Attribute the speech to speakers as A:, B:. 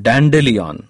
A: dandelion.